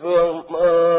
什么？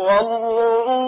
والله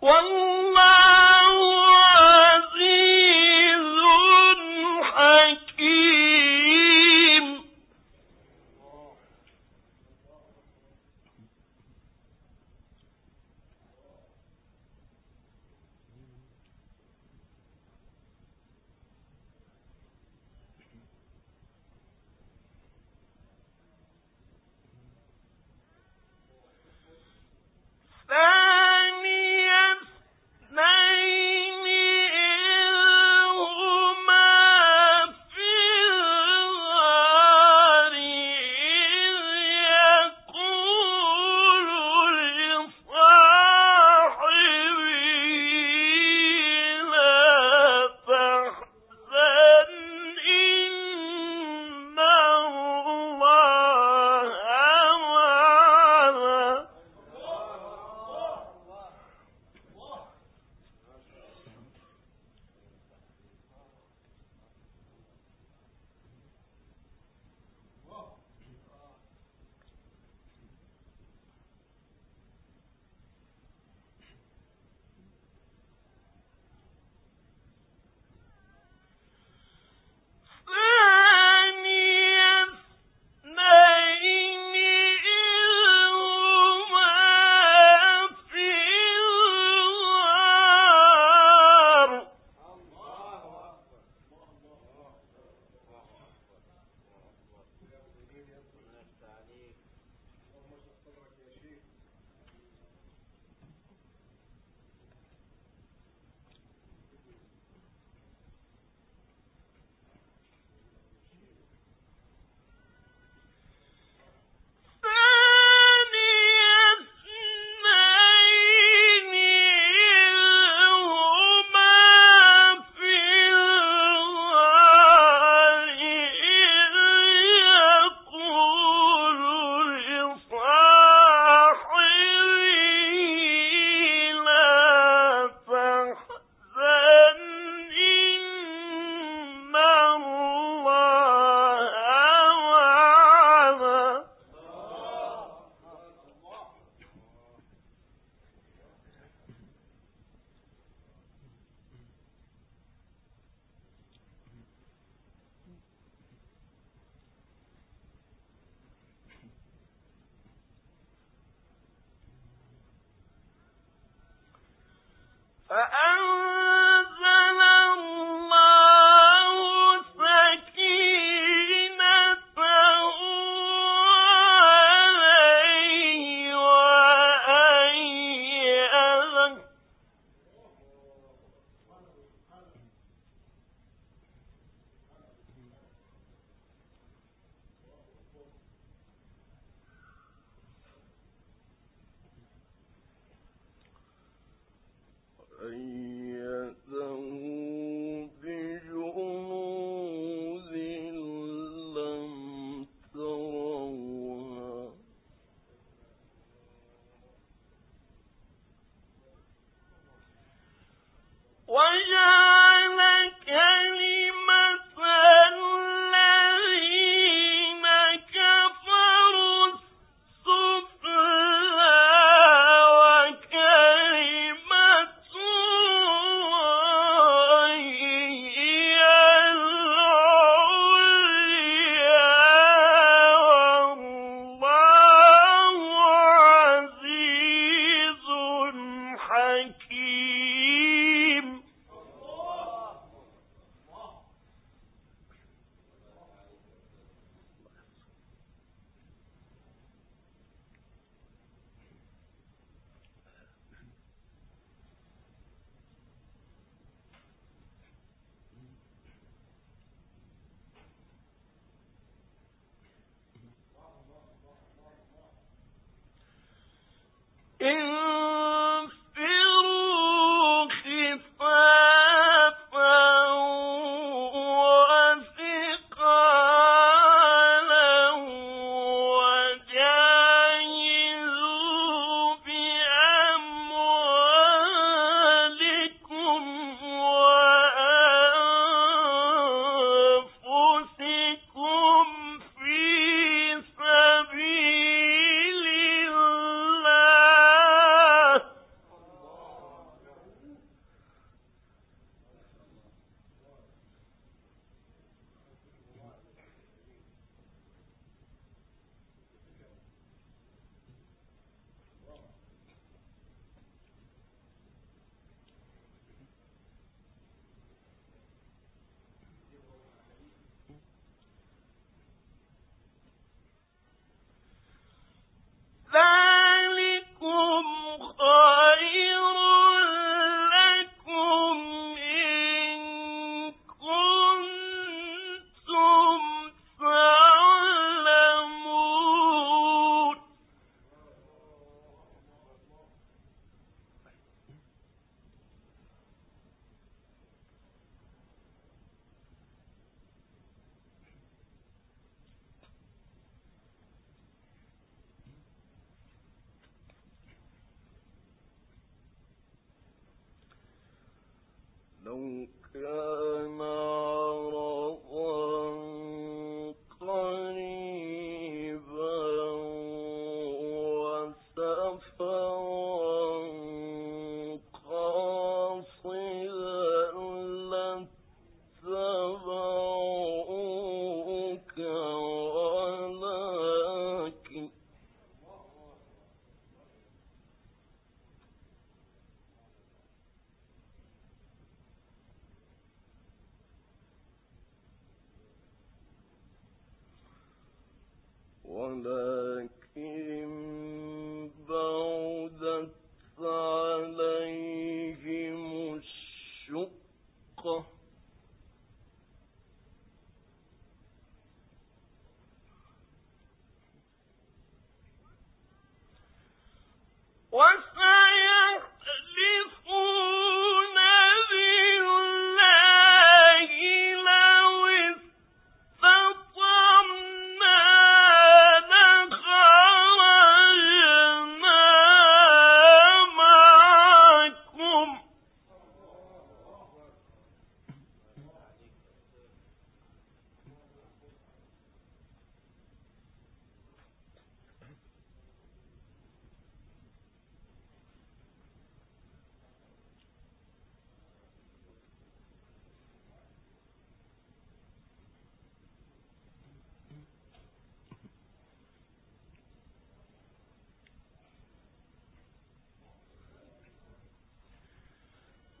ثاني لو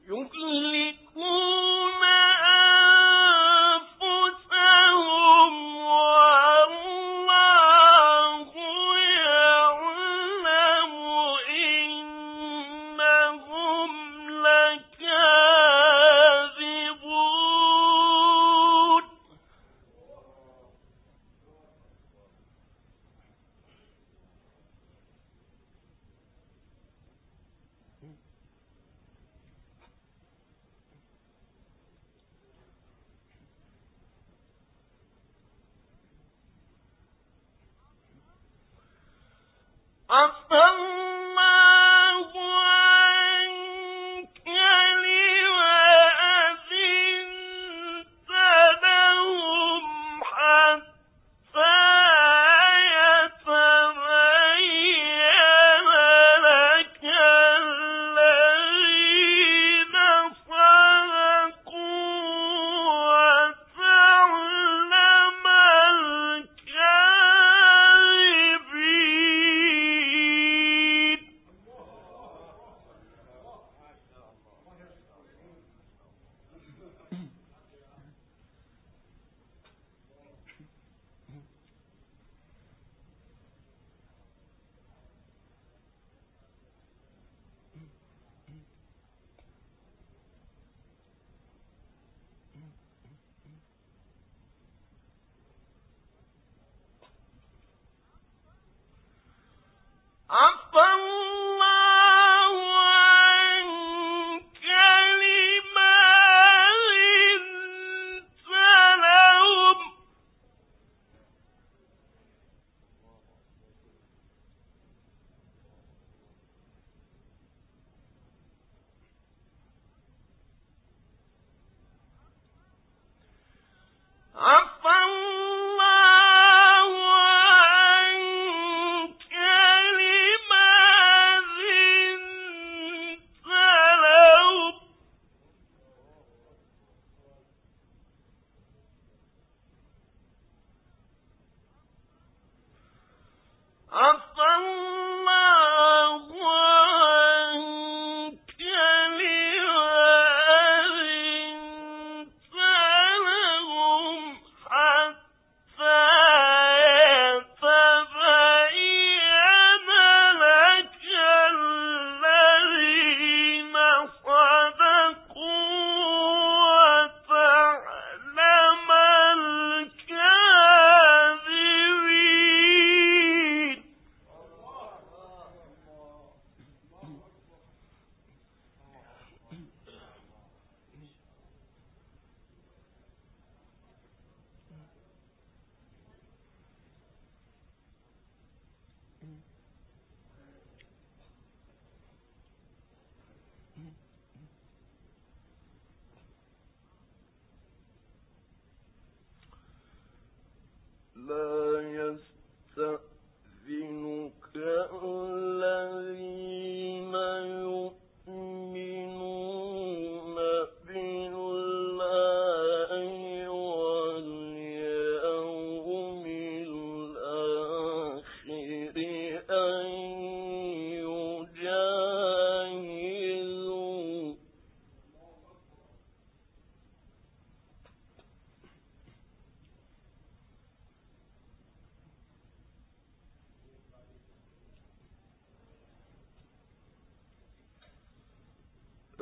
يُفْلِحُ أفهم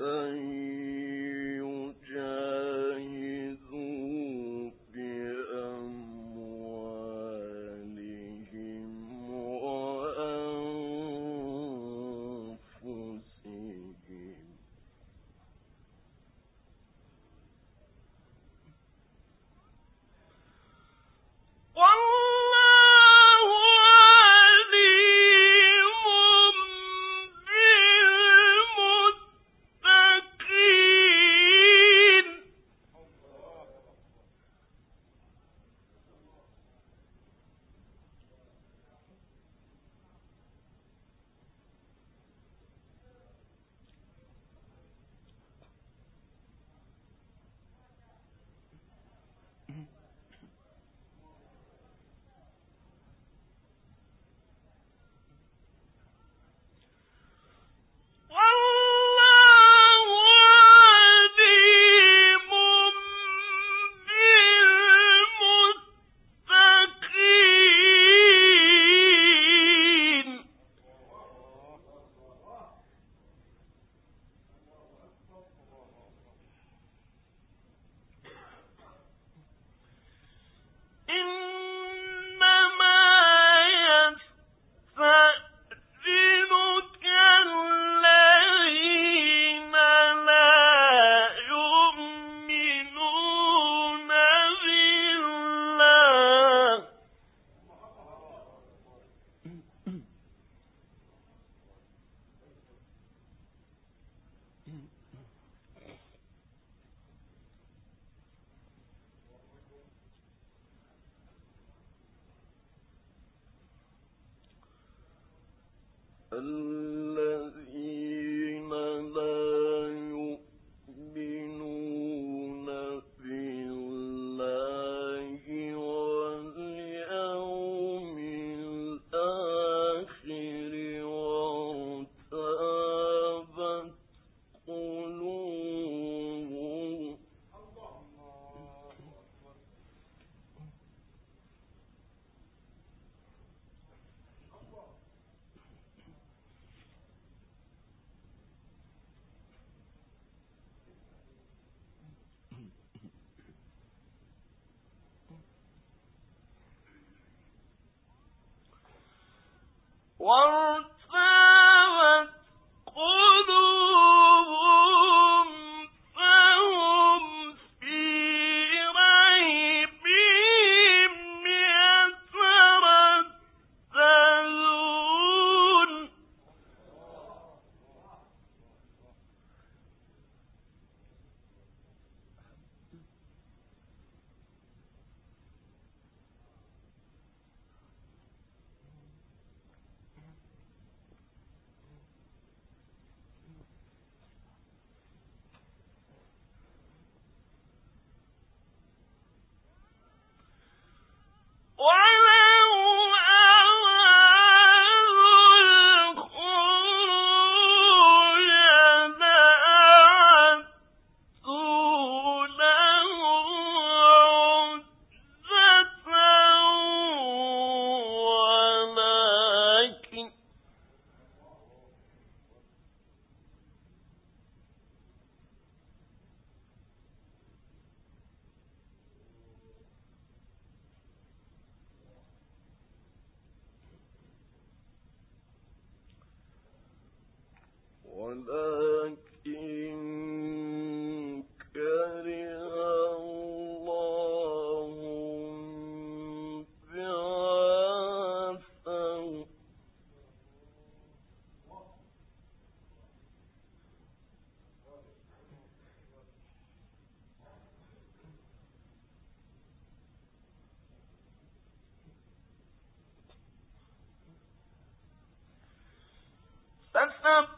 أن والرحمن some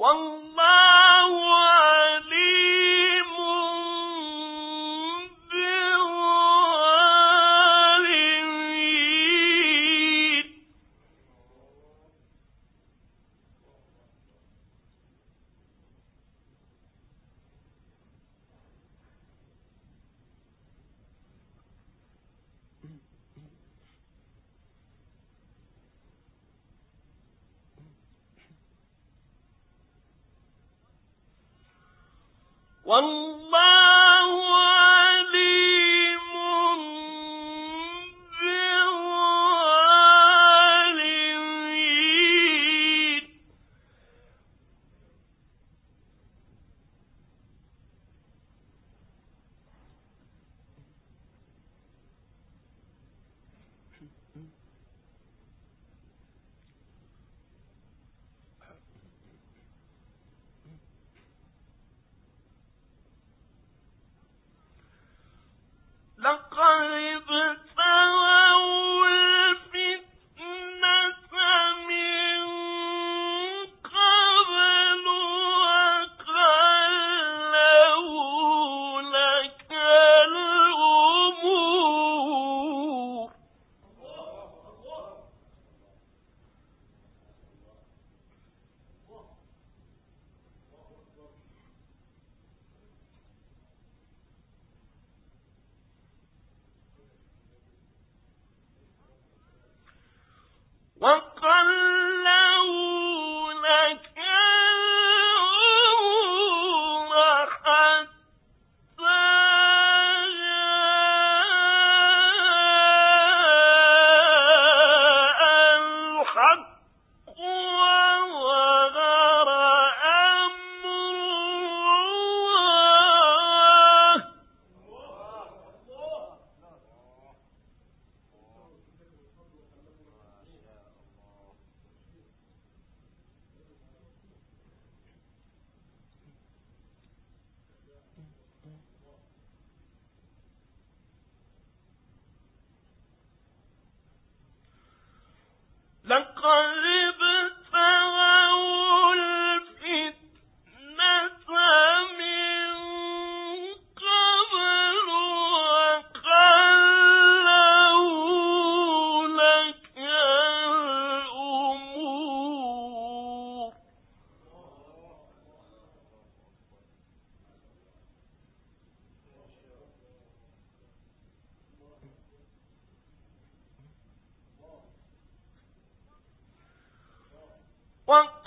والله One